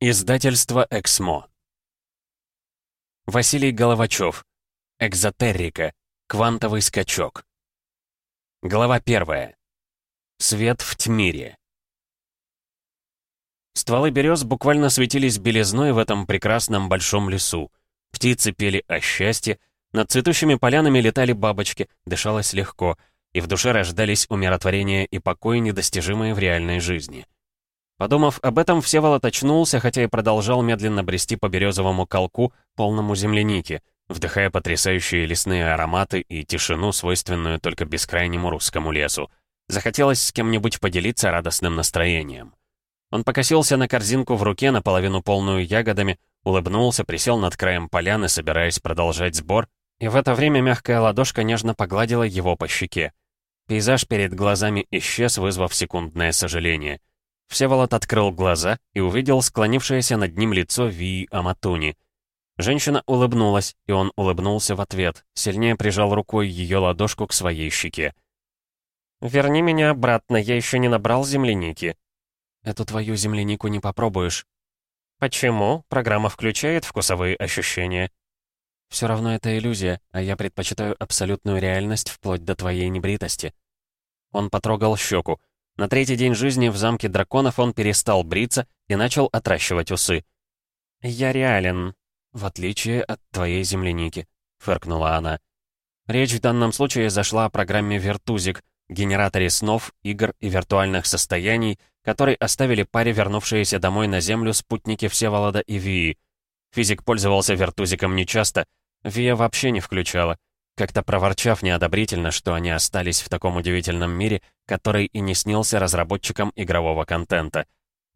Издательство «Эксмо». Василий Головачев. Экзотеррика. Квантовый скачок. Глава первая. Свет в тьмире. Стволы берез буквально светились белизной в этом прекрасном большом лесу. Птицы пели о счастье, над цветущими полянами летали бабочки, дышалось легко, и в душе рождались умиротворение и покой, недостижимые в реальной жизни. Подумав об этом, Всеволод очнулся, хотя и продолжал медленно брести по березовому колку, полному земляники, вдыхая потрясающие лесные ароматы и тишину, свойственную только бескрайнему русскому лесу. Захотелось с кем-нибудь поделиться радостным настроением. Он покосился на корзинку в руке, наполовину полную ягодами, улыбнулся, присел над краем поляны, собираясь продолжать сбор, и в это время мягкая ладошка нежно погладила его по щеке. Пейзаж перед глазами исчез, вызвав секундное сожаление — Всеволод открыл глаза и увидел склонившееся над ним лицо Вии Аматуни. Женщина улыбнулась, и он улыбнулся в ответ, сильнее прижал рукой ее ладошку к своей щеке. «Верни меня обратно, я еще не набрал земляники». «Эту твою землянику не попробуешь». «Почему? Программа включает вкусовые ощущения». «Все равно это иллюзия, а я предпочитаю абсолютную реальность вплоть до твоей небритости». Он потрогал щеку. На третий день жизни в замке драконов он перестал бриться и начал отращивать усы. «Я реален, в отличие от твоей земляники», — фыркнула она. Речь в данном случае зашла о программе «Вертузик», генераторе снов, игр и виртуальных состояний, который оставили паре вернувшиеся домой на Землю спутники Всеволода и Вии. Физик пользовался вертузиком нечасто, Вия вообще не включала как-то проворчав неодобрительно, что они остались в таком удивительном мире, который и не снился разработчикам игрового контента.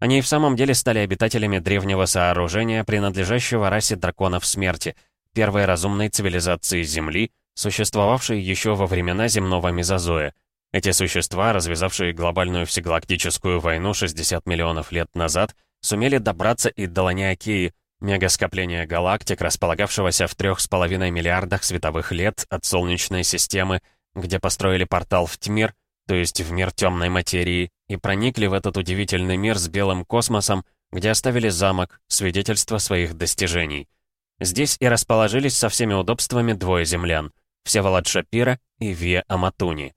Они и в самом деле стали обитателями древнего сооружения, принадлежащего расе драконов смерти, первой разумной цивилизации Земли, существовавшей еще во времена земного мезозоя. Эти существа, развязавшие глобальную всегалактическую войну 60 миллионов лет назад, сумели добраться и до Ланиакеи, Мегаскопление галактик, располагавшегося в трех с половиной миллиардах световых лет от Солнечной системы, где построили портал в Тьмир, то есть в мир темной материи, и проникли в этот удивительный мир с белым космосом, где оставили замок, свидетельство своих достижений. Здесь и расположились со всеми удобствами двое землян — Всеволод Шапира и Вия Аматуни.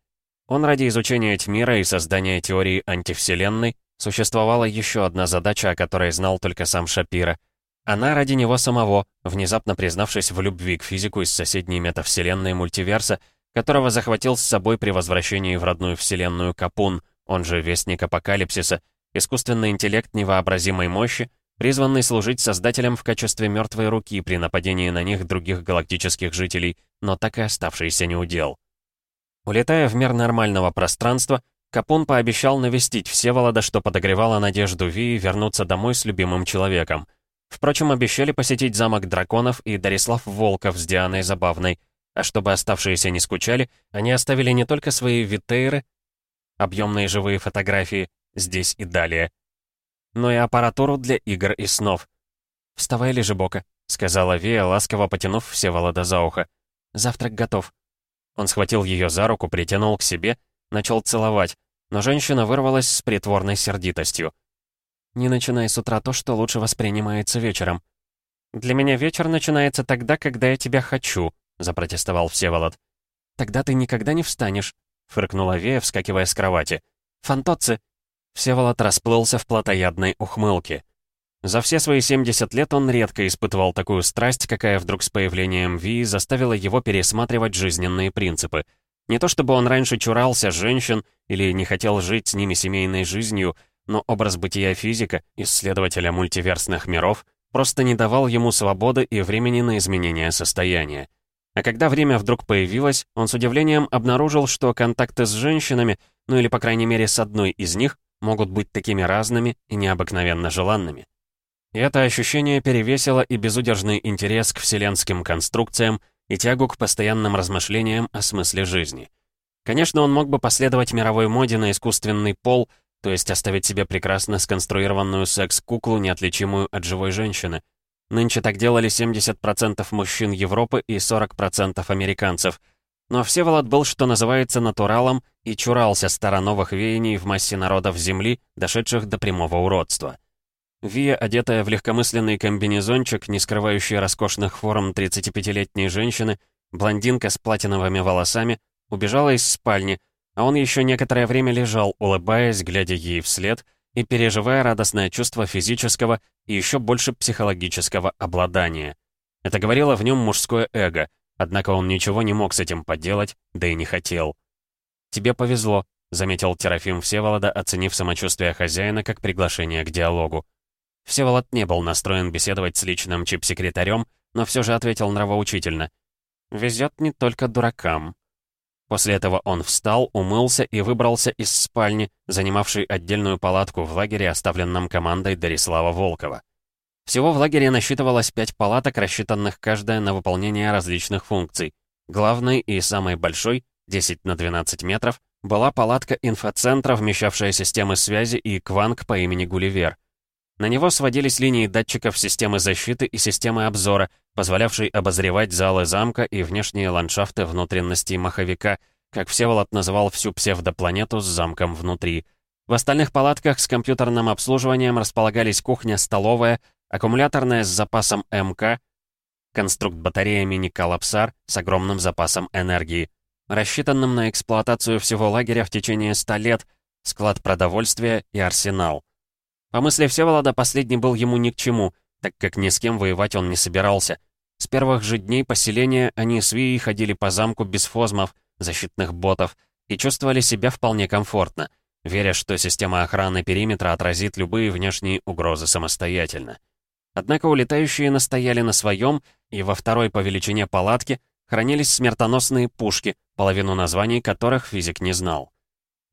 Он ради изучения Тьмира и создания теории антивселенной существовала еще одна задача, о которой знал только сам Шапира — она ради него самого, внезапно признавшись в любви к физику из соседней метавселенной мультиверса, которого захватил с собой при возвращении в родную вселенную Капун, он же Вестник Апокалипсиса, искусственный интеллект невообразимой мощи, призванный служить создателям в качестве мертвой руки при нападении на них других галактических жителей, но так и оставшийся неудел. Улетая в мир нормального пространства, Капун пообещал навестить Всеволода, что подогревало надежду Вии вернуться домой с любимым человеком. Впрочем, обещали посетить замок драконов и Дарислав Волков с Дианой Забавной. А чтобы оставшиеся не скучали, они оставили не только свои витейры, объемные живые фотографии, здесь и далее, но и аппаратуру для игр и снов. «Вставай, Лежебока», — сказала Вия, ласково потянув Всеволода за ухо. «Завтрак готов». Он схватил ее за руку, притянул к себе, начал целовать, но женщина вырвалась с притворной сердитостью. Не начинай с утра то, что лучше воспринимается вечером. Для меня вечер начинается тогда, когда я тебя хочу, запротестовал Всеволод. Тогда ты никогда не встанешь, фыркнула Вея, вскакивая с кровати. Фантоци! Всеволод расплылся в плотоядной ухмылке. За все свои 70 лет он редко испытывал такую страсть, какая вдруг с появлением Ви заставила его пересматривать жизненные принципы. Не то чтобы он раньше чурался женщин или не хотел жить с ними семейной жизнью, но образ бытия физика, исследователя мультиверсных миров, просто не давал ему свободы и времени на изменение состояния. А когда время вдруг появилось, он с удивлением обнаружил, что контакты с женщинами, ну или по крайней мере с одной из них, могут быть такими разными и необыкновенно желанными. И это ощущение перевесило и безудержный интерес к вселенским конструкциям и тягу к постоянным размышлениям о смысле жизни. Конечно, он мог бы последовать мировой моде на искусственный пол — то есть оставить себе прекрасно сконструированную секс-куклу, неотличимую от живой женщины. Нынче так делали 70% мужчин Европы и 40% американцев. Но Всеволод был, что называется, натуралом и чурался староновых веяний в массе народов Земли, дошедших до прямого уродства. Вия, одетая в легкомысленный комбинезончик, не скрывающий роскошных форм 35-летней женщины, блондинка с платиновыми волосами, убежала из спальни, а он еще некоторое время лежал, улыбаясь, глядя ей вслед и переживая радостное чувство физического и еще больше психологического обладания. Это говорило в нем мужское эго, однако он ничего не мог с этим поделать, да и не хотел. «Тебе повезло», — заметил Терафим Всеволода, оценив самочувствие хозяина как приглашение к диалогу. Всеволод не был настроен беседовать с личным чип-секретарем, но все же ответил нравоучительно. «Везет не только дуракам». После этого он встал, умылся и выбрался из спальни, занимавшей отдельную палатку в лагере, оставленном командой Дарислава Волкова. Всего в лагере насчитывалось пять палаток, рассчитанных каждая на выполнение различных функций. Главной и самой большой, 10 на 12 метров, была палатка инфоцентра, вмещавшая системы связи и кванг по имени Гулливер. На него сводились линии датчиков системы защиты и системы обзора, позволявшей обозревать залы замка и внешние ландшафты внутренностей маховика, как Всеволод называл всю псевдопланету с замком внутри. В остальных палатках с компьютерным обслуживанием располагались кухня, столовая, аккумуляторная с запасом МК, конструкт батарея мини-коллапсар с огромным запасом энергии, рассчитанным на эксплуатацию всего лагеря в течение 100 лет, склад продовольствия и арсенал. По мысли Всеволода, последний был ему ни к чему, так как ни с кем воевать он не собирался. С первых же дней поселения они с Вией ходили по замку без фозмов, защитных ботов, и чувствовали себя вполне комфортно, веря, что система охраны периметра отразит любые внешние угрозы самостоятельно. Однако улетающие настояли на своем, и во второй по величине палатке хранились смертоносные пушки, половину названий которых физик не знал.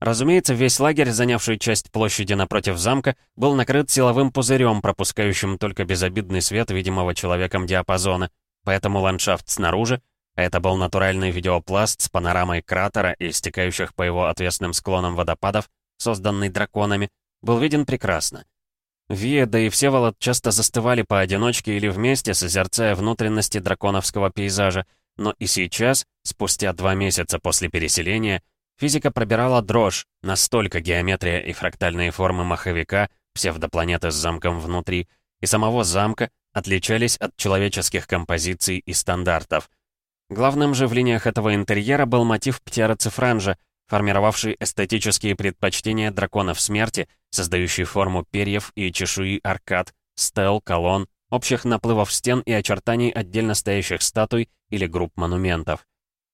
Разумеется, весь лагерь, занявший часть площади напротив замка, был накрыт силовым пузырем, пропускающим только безобидный свет видимого человеком диапазона, поэтому ландшафт снаружи, а это был натуральный видеопласт с панорамой кратера и стекающих по его отвесным склонам водопадов, созданный драконами, был виден прекрасно. Вия, да и Всеволод часто застывали поодиночке или вместе, созерцая внутренности драконовского пейзажа, но и сейчас, спустя два месяца после переселения, Физика пробирала дрожь, настолько геометрия и фрактальные формы маховика, псевдопланеты с замком внутри, и самого замка отличались от человеческих композиций и стандартов. Главным же в линиях этого интерьера был мотив птероцифранжа, формировавший эстетические предпочтения драконов смерти, создающий форму перьев и чешуи аркад, стел, колонн, общих наплывов стен и очертаний отдельно стоящих статуй или групп монументов.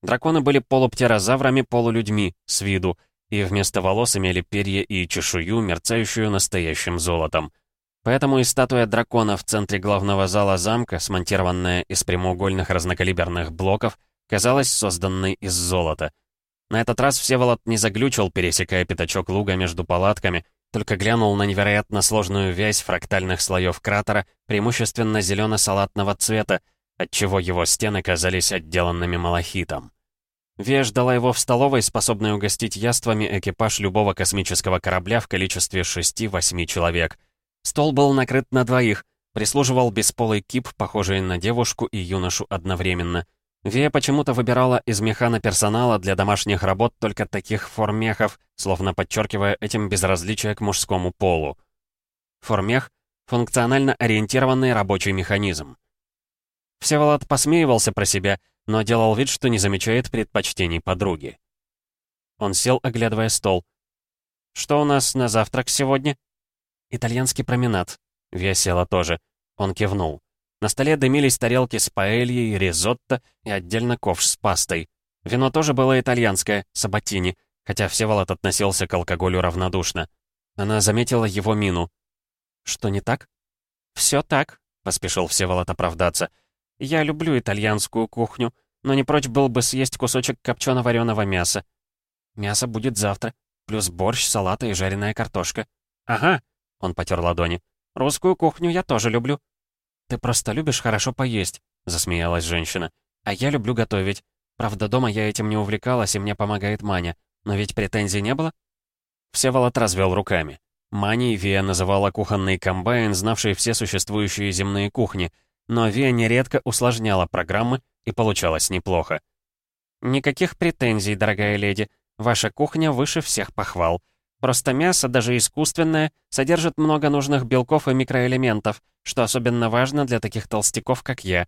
Драконы были полуптерозаврами, полулюдьми, с виду, и вместо волос имели перья и чешую, мерцающую настоящим золотом. Поэтому и статуя дракона в центре главного зала замка, смонтированная из прямоугольных разнокалиберных блоков, казалась созданной из золота. На этот раз Всеволод не заглючил, пересекая пятачок луга между палатками, только глянул на невероятно сложную вязь фрактальных слоев кратера, преимущественно зелено-салатного цвета, отчего его стены казались отделанными малахитом. Вия ждала его в столовой, способной угостить яствами экипаж любого космического корабля в количестве 6-8 человек. Стол был накрыт на двоих, прислуживал бесполый кип, похожий на девушку и юношу одновременно. Вия почему-то выбирала из механа-персонала для домашних работ только таких формехов, словно подчеркивая этим безразличие к мужскому полу. Формех — функционально ориентированный рабочий механизм. Всеволод посмеивался про себя, но делал вид, что не замечает предпочтений подруги. Он сел, оглядывая стол. «Что у нас на завтрак сегодня?» «Итальянский променад». Вия села тоже. Он кивнул. На столе дымились тарелки с паэльей, ризотто и отдельно ковш с пастой. Вино тоже было итальянское, сабатини, хотя Всеволод относился к алкоголю равнодушно. Она заметила его мину. «Что не так?» «Все так», — поспешил Всеволод оправдаться. Я люблю итальянскую кухню, но не прочь был бы съесть кусочек копчено-вареного мяса. Мясо будет завтра, плюс борщ, салата и жареная картошка. Ага, он потер ладони. Русскую кухню я тоже люблю. Ты просто любишь хорошо поесть, засмеялась женщина. А я люблю готовить. Правда, дома я этим не увлекалась, и мне помогает Маня. Но ведь претензий не было? Всеволод развел руками. Маней Вия называла кухонный комбайн, знавший все существующие земные кухни — но Виа нередко усложняла программы, и получалось неплохо. «Никаких претензий, дорогая леди. Ваша кухня выше всех похвал. Просто мясо, даже искусственное, содержит много нужных белков и микроэлементов, что особенно важно для таких толстяков, как я».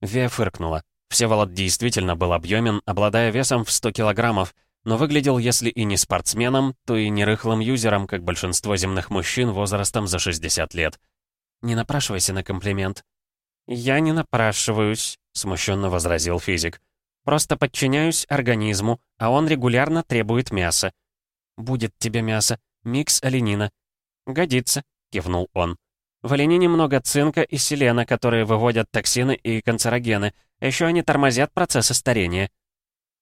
Вия фыркнула. Всеволод действительно был объемен, обладая весом в 100 килограммов, но выглядел, если и не спортсменом, то и не рыхлым юзером, как большинство земных мужчин возрастом за 60 лет. «Не напрашивайся на комплимент». «Я не напрашиваюсь», — смущенно возразил физик. «Просто подчиняюсь организму, а он регулярно требует мяса». «Будет тебе мясо. Микс оленина». «Годится», — кивнул он. «В оленине много цинка и селена, которые выводят токсины и канцерогены. Еще они тормозят процессы старения».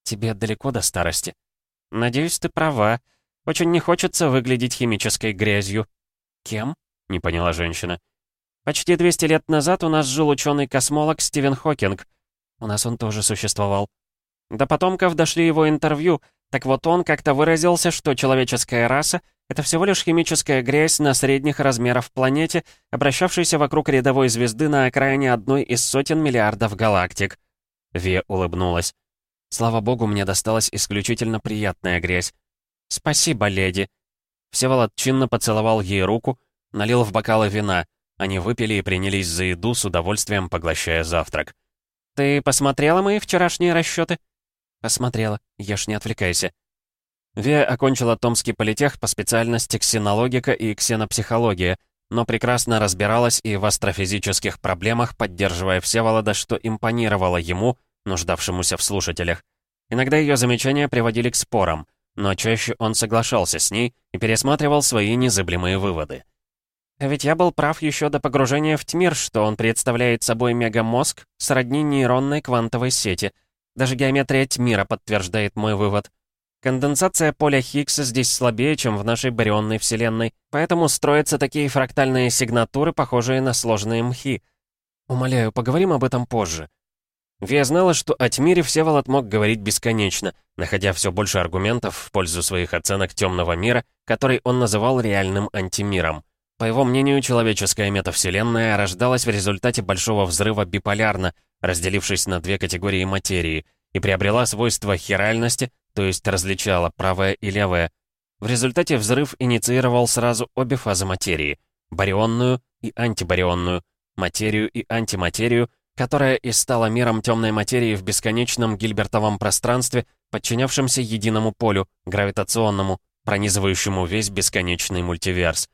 «Тебе далеко до старости?» «Надеюсь, ты права. Очень не хочется выглядеть химической грязью». «Кем?» — не поняла женщина. «Почти 200 лет назад у нас жил ученый-космолог Стивен Хокинг. У нас он тоже существовал. До потомков дошли его интервью. Так вот он как-то выразился, что человеческая раса — это всего лишь химическая грязь на средних размеров планете, обращавшейся вокруг рядовой звезды на окраине одной из сотен миллиардов галактик». Ве улыбнулась. Слава богу, мне досталась исключительно приятная грязь. «Спасибо, леди». Всеволод чинно поцеловал ей руку, налил в бокалы вина. Они выпили и принялись за еду, с удовольствием поглощая завтрак. «Ты посмотрела мои вчерашние расчеты? «Посмотрела. Ешь, не отвлекайся». Вия окончила Томский политех по специальности ксенологика и ксенопсихология, но прекрасно разбиралась и в астрофизических проблемах, поддерживая Всеволода, что импонировало ему — нуждавшемуся в слушателях. Иногда ее замечания приводили к спорам, но чаще он соглашался с ней и пересматривал свои незыблемые выводы. А ведь я был прав еще до погружения в ТМИР, что он представляет собой мегамозг сродни нейронной квантовой сети. Даже геометрия Тмира подтверждает мой вывод. Конденсация поля Хиггса здесь слабее, чем в нашей барионной вселенной, поэтому строятся такие фрактальные сигнатуры, похожие на сложные мхи. Умоляю, поговорим об этом позже. Вия знала, что о Тьмире Всеволод мог говорить бесконечно, находя все больше аргументов в пользу своих оценок темного мира, который он называл реальным антимиром. По его мнению, человеческая метавселенная рождалась в результате большого взрыва биполярно, разделившись на две категории материи, и приобрела свойства хиральности, то есть различала правое и левое. В результате взрыв инициировал сразу обе фазы материи — барионную и антибарионную, материю и антиматерию — которая и стала миром темной материи в бесконечном гильбертовом пространстве, подчинявшемся единому полю, гравитационному, пронизывающему весь бесконечный мультиверс.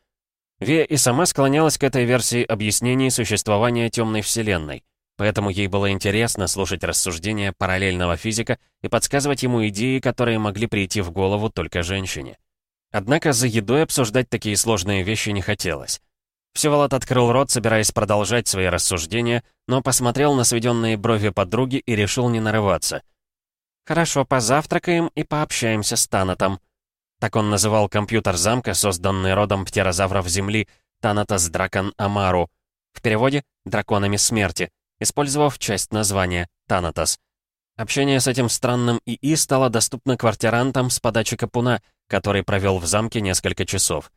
Вия и сама склонялась к этой версии объяснений существования темной вселенной, поэтому ей было интересно слушать рассуждения параллельного физика и подсказывать ему идеи, которые могли прийти в голову только женщине. Однако за едой обсуждать такие сложные вещи не хотелось. Всеволод открыл рот, собираясь продолжать свои рассуждения, но посмотрел на сведенные брови подруги и решил не нарываться. «Хорошо, позавтракаем и пообщаемся с Танатом». Так он называл компьютер замка, созданный родом птерозавров Земли, Танатос Дракон Амару. В переводе «драконами смерти», использовав часть названия «Танатос». Общение с этим странным ИИ стало доступно квартирантам с подачи Капуна, который провел в замке несколько часов.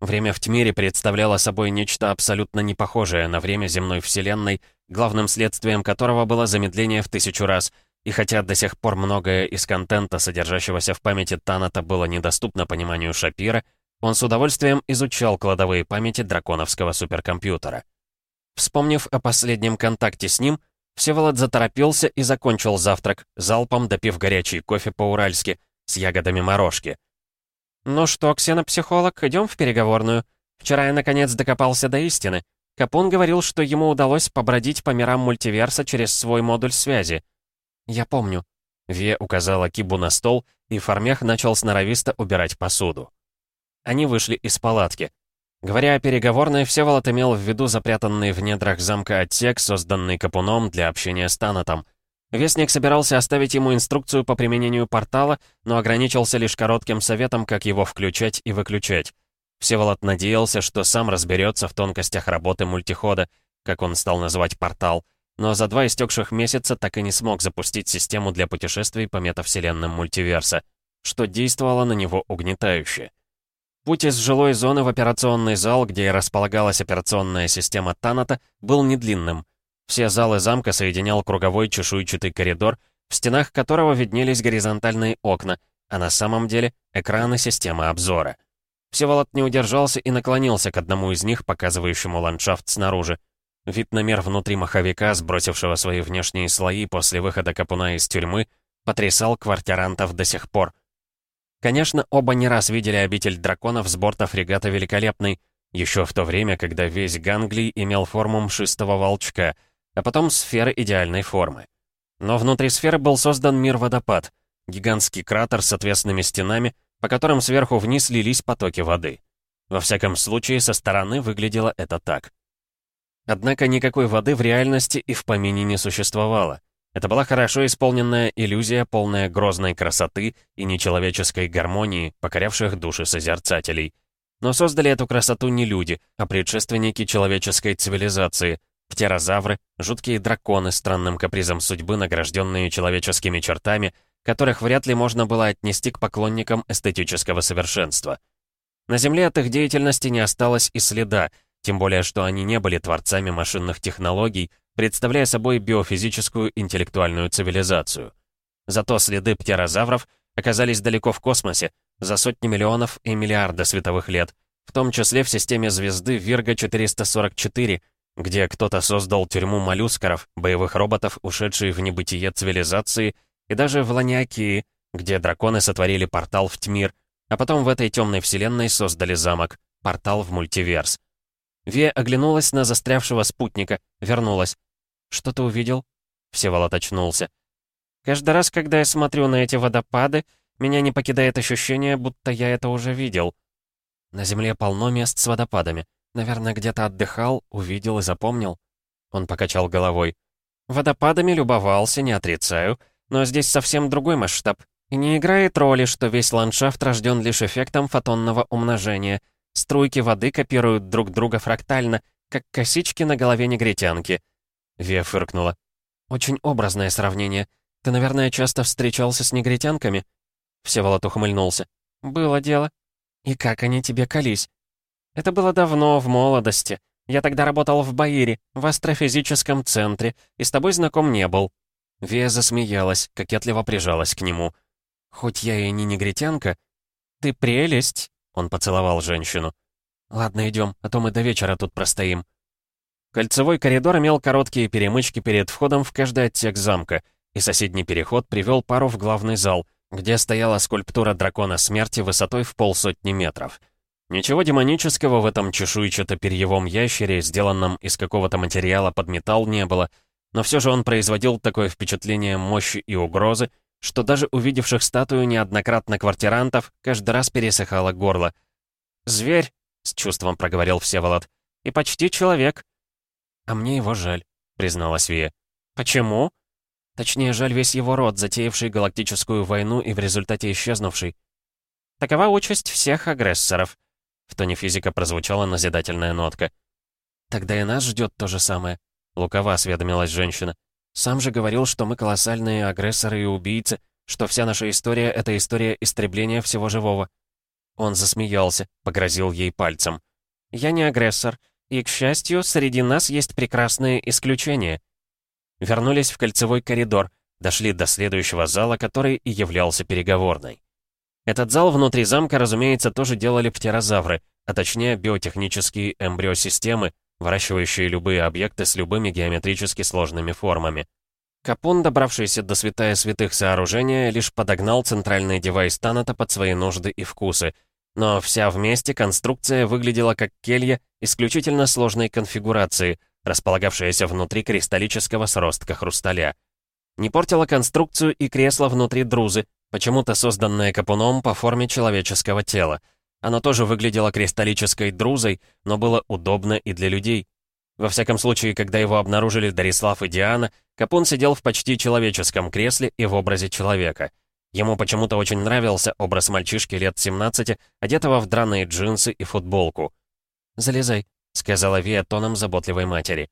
Время в Тьмире представляло собой нечто абсолютно непохожее на время земной вселенной, главным следствием которого было замедление в тысячу раз, и хотя до сих пор многое из контента, содержащегося в памяти Таната, было недоступно пониманию Шапира, он с удовольствием изучал кладовые памяти драконовского суперкомпьютера. Вспомнив о последнем контакте с ним, Всеволод заторопился и закончил завтрак, залпом допив горячий кофе по-уральски, с ягодами морожки — «Ну что, ксенопсихолог, идем в переговорную. Вчера я, наконец, докопался до истины. Капун говорил, что ему удалось побродить по мирам мультиверса через свой модуль связи. Я помню». Ве указала Кибу на стол, и Формех начал сноровисто убирать посуду. Они вышли из палатки. Говоря о переговорной, Всеволод имел в виду запрятанный в недрах замка отсек, созданный Капуном для общения с Танатом. Вестник собирался оставить ему инструкцию по применению портала, но ограничился лишь коротким советом, как его включать и выключать. Всеволод надеялся, что сам разберется в тонкостях работы мультихода, как он стал называть портал, но за два истекших месяца так и не смог запустить систему для путешествий по метавселенным мультиверса, что действовало на него угнетающе. Путь из жилой зоны в операционный зал, где располагалась операционная система Таната, был недлинным — все залы замка соединял круговой чешуйчатый коридор, в стенах которого виднелись горизонтальные окна, а на самом деле экраны системы обзора. Всеволод не удержался и наклонился к одному из них, показывающему ландшафт снаружи. Вид на мир внутри маховика, сбросившего свои внешние слои после выхода Капуна из тюрьмы, потрясал квартирантов до сих пор. Конечно, оба не раз видели обитель драконов с борта фрегата «Великолепный», еще в то время, когда весь Ганглий имел форму мшистого волчка, а потом сферы идеальной формы. Но внутри сферы был создан мир-водопад, гигантский кратер с отвесными стенами, по которым сверху вниз лились потоки воды. Во всяком случае, со стороны выглядело это так. Однако никакой воды в реальности и в помине не существовало. Это была хорошо исполненная иллюзия, полная грозной красоты и нечеловеческой гармонии, покорявших души созерцателей. Но создали эту красоту не люди, а предшественники человеческой цивилизации, птерозавры, жуткие драконы, странным капризом судьбы, награжденные человеческими чертами, которых вряд ли можно было отнести к поклонникам эстетического совершенства. На Земле от их деятельности не осталось и следа, тем более что они не были творцами машинных технологий, представляя собой биофизическую интеллектуальную цивилизацию. Зато следы птерозавров оказались далеко в космосе, за сотни миллионов и миллиарда световых лет, в том числе в системе звезды Вирга-444, где кто-то создал тюрьму моллюскаров, боевых роботов, ушедшие в небытие цивилизации, и даже в Ланиакии, где драконы сотворили портал в Тьмир, а потом в этой темной вселенной создали замок, портал в мультиверс. Вия оглянулась на застрявшего спутника, вернулась. «Что ты увидел?» Всеволод очнулся. «Каждый раз, когда я смотрю на эти водопады, меня не покидает ощущение, будто я это уже видел. На Земле полно мест с водопадами. Наверное, где-то отдыхал, увидел и запомнил». Он покачал головой. «Водопадами любовался, не отрицаю, но здесь совсем другой масштаб. И не играет роли, что весь ландшафт рожден лишь эффектом фотонного умножения. Струйки воды копируют друг друга фрактально, как косички на голове негритянки. Вия фыркнула. «Очень образное сравнение. Ты, наверное, часто встречался с негритянками?» Всеволод ухмыльнулся. «Было дело. И как они тебе колись?» «Это было давно, в молодости. Я тогда работал в Баире, в астрофизическом центре, и с тобой знаком не был». Вия засмеялась, кокетливо прижалась к нему. «Хоть я и не негритянка...» «Ты прелесть!» — он поцеловал женщину. «Ладно, идем, а то мы до вечера тут простоим». Кольцевой коридор имел короткие перемычки перед входом в каждый отсек замка, и соседний переход привел пару в главный зал, где стояла скульптура дракона смерти высотой в полсотни метров. Ничего демонического в этом чешуйчато-перьевом ящере, сделанном из какого-то материала под металл, не было, но все же он производил такое впечатление мощи и угрозы, что даже увидевших статую неоднократно квартирантов каждый раз пересыхало горло. «Зверь», — с чувством проговорил Всеволод, — «и почти человек». «А мне его жаль», — призналась Вия. «Почему?» «Точнее, жаль весь его род, затеявший галактическую войну и в результате исчезнувший». «Такова участь всех агрессоров», — в тоне физика прозвучала назидательная нотка. «Тогда и нас ждет то же самое», — лукаво осведомилась женщина. «Сам же говорил, что мы колоссальные агрессоры и убийцы, что вся наша история — это история истребления всего живого». Он засмеялся, погрозил ей пальцем. «Я не агрессор. И, к счастью, среди нас есть прекрасные исключения. Вернулись в кольцевой коридор, дошли до следующего зала, который и являлся переговорной. Этот зал внутри замка, разумеется, тоже делали птерозавры, а точнее биотехнические эмбриосистемы, выращивающие любые объекты с любыми геометрически сложными формами. Капун, добравшийся до святая святых сооружения, лишь подогнал центральный девайс Таната под свои нужды и вкусы — но вся вместе конструкция выглядела как келья исключительно сложной конфигурации, располагавшаяся внутри кристаллического сростка хрусталя. Не портила конструкцию и кресло внутри друзы, почему-то созданное капуном по форме человеческого тела. Оно тоже выглядело кристаллической друзой, но было удобно и для людей. Во всяком случае, когда его обнаружили Дарислав и Диана, Капун сидел в почти человеческом кресле и в образе человека — Ему почему-то очень нравился образ мальчишки лет 17, одетого в драные джинсы и футболку. «Залезай», — сказала Вия тоном заботливой матери.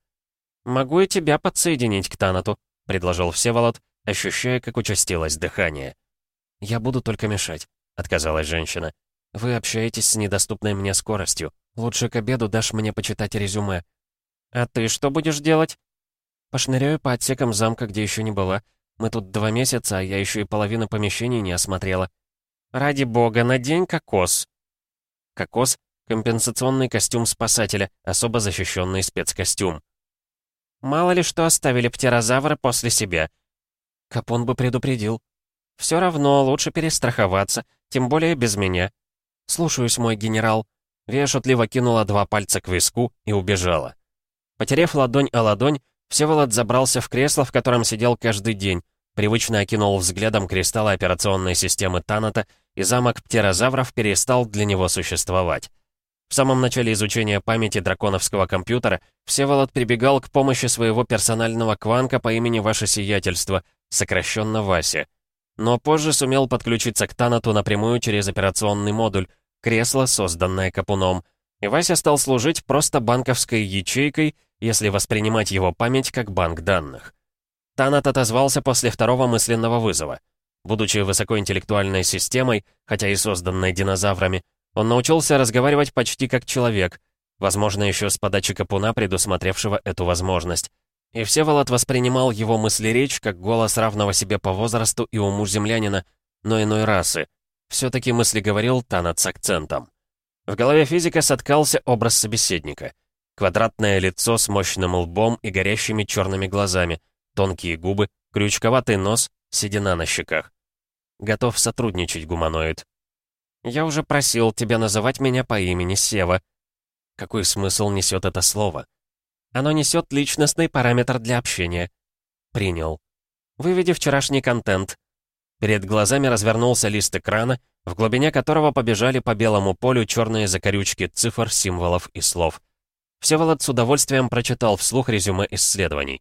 «Могу и тебя подсоединить к Танату», — предложил Всеволод, ощущая, как участилось дыхание. «Я буду только мешать», — отказалась женщина. «Вы общаетесь с недоступной мне скоростью. Лучше к обеду дашь мне почитать резюме». «А ты что будешь делать?» «Пошныряю по отсекам замка, где еще не была. Мы тут два месяца, а я еще и половину помещений не осмотрела. Ради бога, надень кокос. Кокос — компенсационный костюм спасателя, особо защищенный спецкостюм. Мало ли что оставили птерозавры после себя. Капон бы предупредил. Все равно лучше перестраховаться, тем более без меня. Слушаюсь, мой генерал. Вея шутливо кинула два пальца к виску и убежала. Потерев ладонь о ладонь, Всеволод забрался в кресло, в котором сидел каждый день, привычно окинул взглядом кристаллы операционной системы Таната, и замок птерозавров перестал для него существовать. В самом начале изучения памяти драконовского компьютера Всеволод прибегал к помощи своего персонального кванка по имени Ваше Сиятельство, сокращенно Вася. Но позже сумел подключиться к Танату напрямую через операционный модуль, кресло, созданное Капуном, и Вася стал служить просто банковской ячейкой, если воспринимать его память как банк данных. Танат отозвался после второго мысленного вызова. Будучи высокоинтеллектуальной системой, хотя и созданной динозаврами, он научился разговаривать почти как человек, возможно, еще с подачи Капуна, предусмотревшего эту возможность. И Всеволод воспринимал его мысли-речь как голос равного себе по возрасту и уму землянина, но иной расы. Все-таки мысли говорил Танат с акцентом. В голове физика соткался образ собеседника. Квадратное лицо с мощным лбом и горящими черными глазами — Тонкие губы, крючковатый нос, седина на щеках. Готов сотрудничать, гуманоид. Я уже просил тебя называть меня по имени Сева. Какой смысл несет это слово? Оно несет личностный параметр для общения. Принял. Выведи вчерашний контент. Перед глазами развернулся лист экрана, в глубине которого побежали по белому полю черные закорючки цифр, символов и слов. Всеволод с удовольствием прочитал вслух резюме исследований.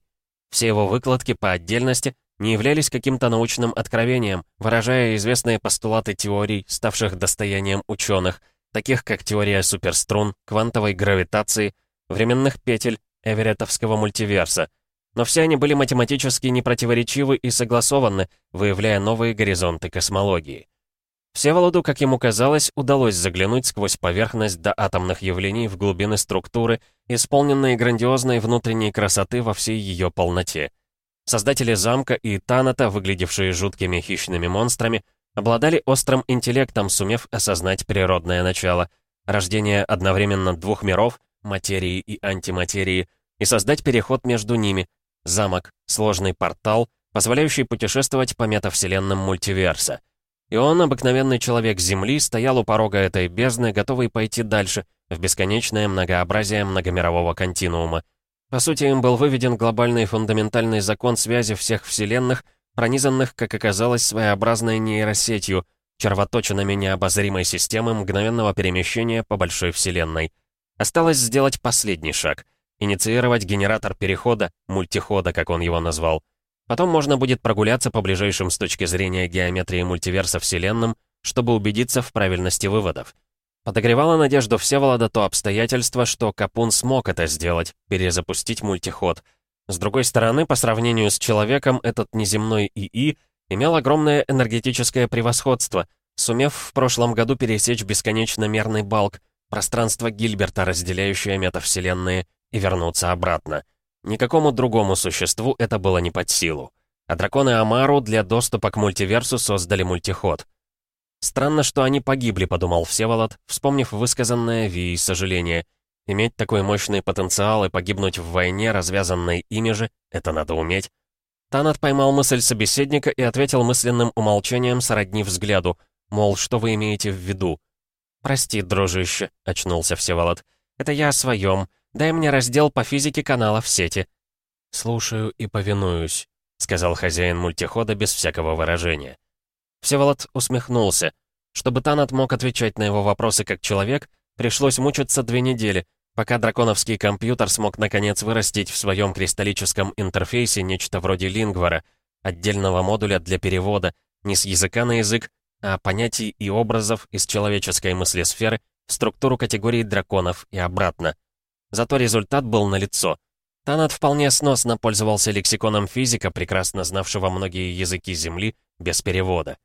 Все его выкладки по отдельности не являлись каким-то научным откровением, выражая известные постулаты теорий, ставших достоянием ученых, таких как теория суперструн, квантовой гравитации, временных петель, эверетовского мультиверса. Но все они были математически непротиворечивы и согласованы, выявляя новые горизонты космологии. Всеволоду, как ему казалось, удалось заглянуть сквозь поверхность до атомных явлений в глубины структуры, исполненные грандиозной внутренней красоты во всей ее полноте. Создатели замка и Таната, выглядевшие жуткими хищными монстрами, обладали острым интеллектом, сумев осознать природное начало, рождение одновременно двух миров, материи и антиматерии, и создать переход между ними, замок, сложный портал, позволяющий путешествовать по метавселенным мультиверса — и он, обыкновенный человек Земли, стоял у порога этой бездны, готовый пойти дальше, в бесконечное многообразие многомирового континуума. По сути, им был выведен глобальный фундаментальный закон связи всех вселенных, пронизанных, как оказалось, своеобразной нейросетью, червоточинами необозримой системы мгновенного перемещения по большой вселенной. Осталось сделать последний шаг — инициировать генератор перехода, мультихода, как он его назвал — Потом можно будет прогуляться по ближайшим с точки зрения геометрии мультиверса вселенным, чтобы убедиться в правильности выводов. Подогревало надежду Всеволода то обстоятельство, что Капун смог это сделать, перезапустить мультиход. С другой стороны, по сравнению с человеком, этот неземной ИИ имел огромное энергетическое превосходство, сумев в прошлом году пересечь бесконечно мерный балк, пространство Гильберта, разделяющее метавселенные, и вернуться обратно. Никакому другому существу это было не под силу. А драконы Амару для доступа к мультиверсу создали мультиход. «Странно, что они погибли», — подумал Всеволод, вспомнив высказанное Ви сожаление. Иметь такой мощный потенциал и погибнуть в войне, развязанной ими же, это надо уметь. Танат поймал мысль собеседника и ответил мысленным умолчанием сродни взгляду, мол, что вы имеете в виду? «Прости, дружище», — очнулся Всеволод. «Это я о своем. Дай мне раздел по физике канала в сети». «Слушаю и повинуюсь», — сказал хозяин мультихода без всякого выражения. Всеволод усмехнулся. Чтобы Танат мог отвечать на его вопросы как человек, пришлось мучиться две недели, пока драконовский компьютер смог наконец вырастить в своем кристаллическом интерфейсе нечто вроде лингвара, отдельного модуля для перевода, не с языка на язык, а понятий и образов из человеческой мыслесферы в структуру категорий драконов и обратно. Зато результат был налицо. Танат вполне сносно пользовался лексиконом физика, прекрасно знавшего многие языки Земли, без перевода.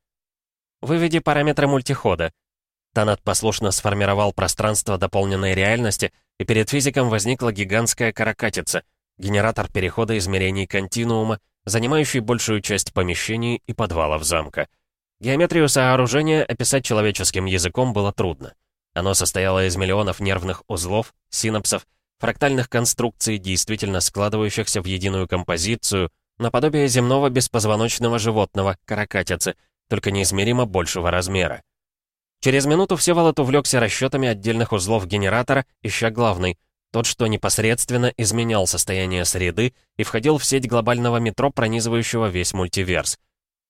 «Выведи параметры мультихода». Танат послушно сформировал пространство дополненной реальности, и перед физиком возникла гигантская каракатица, генератор перехода измерений континуума, занимающий большую часть помещений и подвалов замка. Геометрию сооружения описать человеческим языком было трудно. Оно состояло из миллионов нервных узлов, синапсов, фрактальных конструкций, действительно складывающихся в единую композицию, наподобие земного беспозвоночного животного, каракатицы, только неизмеримо большего размера. Через минуту Всеволод увлекся расчетами отдельных узлов генератора, ища главный, тот, что непосредственно изменял состояние среды и входил в сеть глобального метро, пронизывающего весь мультиверс.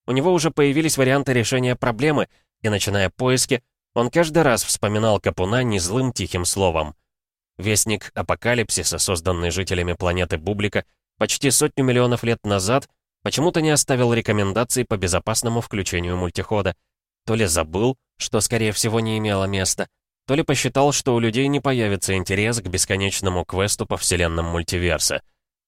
У него уже появились варианты решения проблемы, и, начиная поиски, он каждый раз вспоминал Капуна незлым тихим словом. Вестник апокалипсиса, созданный жителями планеты Бублика почти сотню миллионов лет назад, почему-то не оставил рекомендаций по безопасному включению мультихода. То ли забыл, что, скорее всего, не имело места, то ли посчитал, что у людей не появится интерес к бесконечному квесту по вселенным мультиверса.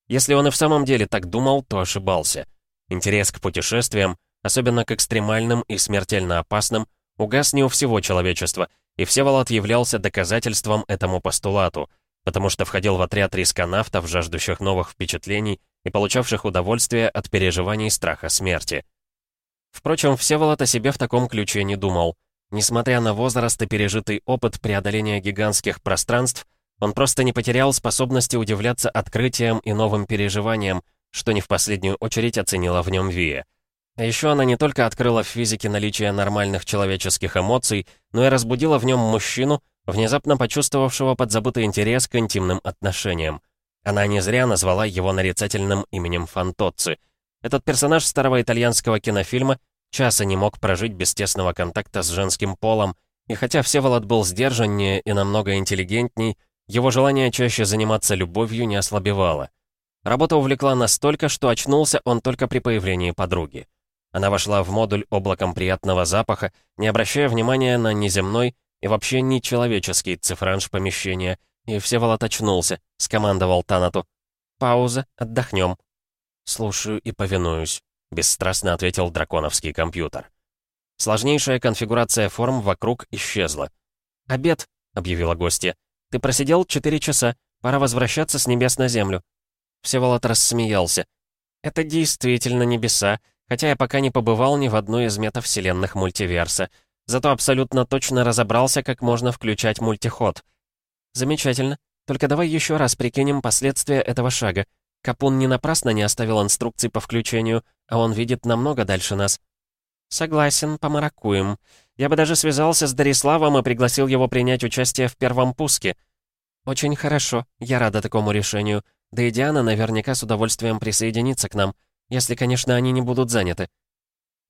Если он и в самом деле так думал, то ошибался. Интерес к путешествиям, особенно к экстремальным и смертельно опасным, угас не у всего человечества, и Всеволод являлся доказательством этому постулату, потому что входил в отряд рисконавтов, жаждущих новых впечатлений и получавших удовольствие от переживаний страха смерти. Впрочем, Всеволод о себе в таком ключе не думал. Несмотря на возраст и пережитый опыт преодоления гигантских пространств, он просто не потерял способности удивляться открытиям и новым переживаниям, что не в последнюю очередь оценила в нем Вия. Еще она не только открыла в физике наличие нормальных человеческих эмоций, но и разбудила в нем мужчину, внезапно почувствовавшего подзабытый интерес к интимным отношениям. Она не зря назвала его нарицательным именем Фантоцци. Этот персонаж старого итальянского кинофильма часа не мог прожить без тесного контакта с женским полом, и хотя Всеволод был сдержаннее и намного интеллигентней, его желание чаще заниматься любовью не ослабевало. Работа увлекла настолько, что очнулся он только при появлении подруги. Она вошла в модуль облаком приятного запаха, не обращая внимания на неземной и вообще нечеловеческий цифранж помещения, и Всеволод очнулся, скомандовал Танату. «Пауза, отдохнем». «Слушаю и повинуюсь», — бесстрастно ответил драконовский компьютер. Сложнейшая конфигурация форм вокруг исчезла. «Обед», — объявила гостья. «Ты просидел четыре часа, пора возвращаться с небес на землю». Всеволод рассмеялся. «Это действительно небеса, хотя я пока не побывал ни в одной из метавселенных мультиверса. Зато абсолютно точно разобрался, как можно включать мультиход. Замечательно. Только давай еще раз прикинем последствия этого шага. Капун не напрасно не оставил инструкций по включению, а он видит намного дальше нас. Согласен, помаракуем. Я бы даже связался с Дариславом и пригласил его принять участие в первом пуске. Очень хорошо, я рада такому решению. Да и Диана наверняка с удовольствием присоединится к нам. Если, конечно, они не будут заняты.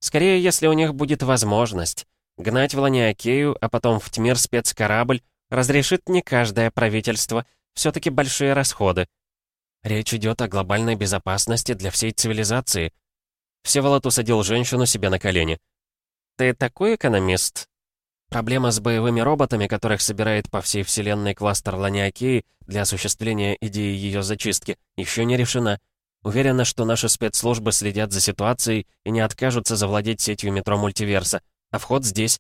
Скорее, если у них будет возможность. Гнать в Ланиакею, а потом в Тьмир спецкорабль разрешит не каждое правительство. Все-таки большие расходы. Речь идет о глобальной безопасности для всей цивилизации. Всеволод усадил женщину себе на колени. «Ты такой экономист?» Проблема с боевыми роботами, которых собирает по всей вселенной кластер Ланиакеи для осуществления идеи ее зачистки, еще не решена. Уверена, что наши спецслужбы следят за ситуацией и не откажутся завладеть сетью метро Мультиверса. А вход здесь.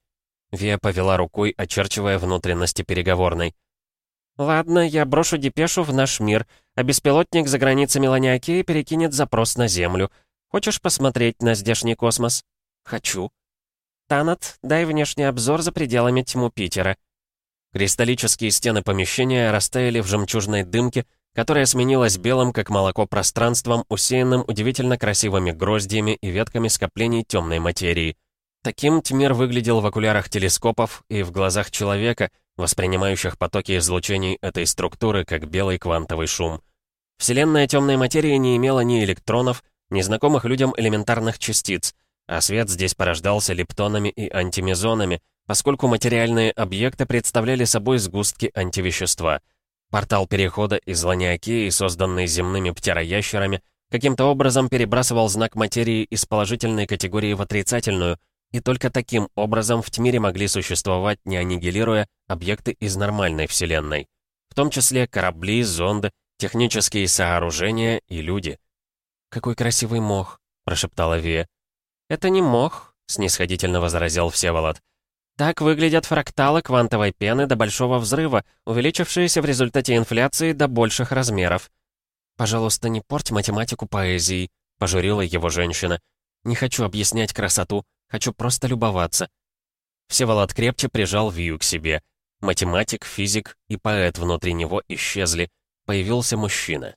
Вия повела рукой, очерчивая внутренности переговорной. «Ладно, я брошу депешу в наш мир, а беспилотник за границами Ланиакеи перекинет запрос на Землю. Хочешь посмотреть на здешний космос?» «Хочу». «Танат, дай внешний обзор за пределами тьму Питера». Кристаллические стены помещения растаяли в жемчужной дымке, которая сменилась белым, как молоко, пространством, усеянным удивительно красивыми гроздьями и ветками скоплений темной материи. Таким Тьмир выглядел в окулярах телескопов и в глазах человека, воспринимающих потоки излучений этой структуры, как белый квантовый шум. Вселенная темной материи не имела ни электронов, ни знакомых людям элементарных частиц, а свет здесь порождался лептонами и антимезонами, поскольку материальные объекты представляли собой сгустки антивещества — Портал перехода из Ланиакеи, созданный земными птероящерами, каким-то образом перебрасывал знак материи из положительной категории в отрицательную, и только таким образом в Тьмире могли существовать, не аннигилируя, объекты из нормальной Вселенной. В том числе корабли, зонды, технические сооружения и люди. «Какой красивый мох», — прошептала Вия. «Это не мох», — снисходительно возразил Всеволод. Так выглядят фракталы квантовой пены до большого взрыва, увеличившиеся в результате инфляции до больших размеров. «Пожалуйста, не порть математику поэзии», — пожурила его женщина. «Не хочу объяснять красоту, хочу просто любоваться». Всеволод крепче прижал Вию к себе. Математик, физик и поэт внутри него исчезли. Появился мужчина.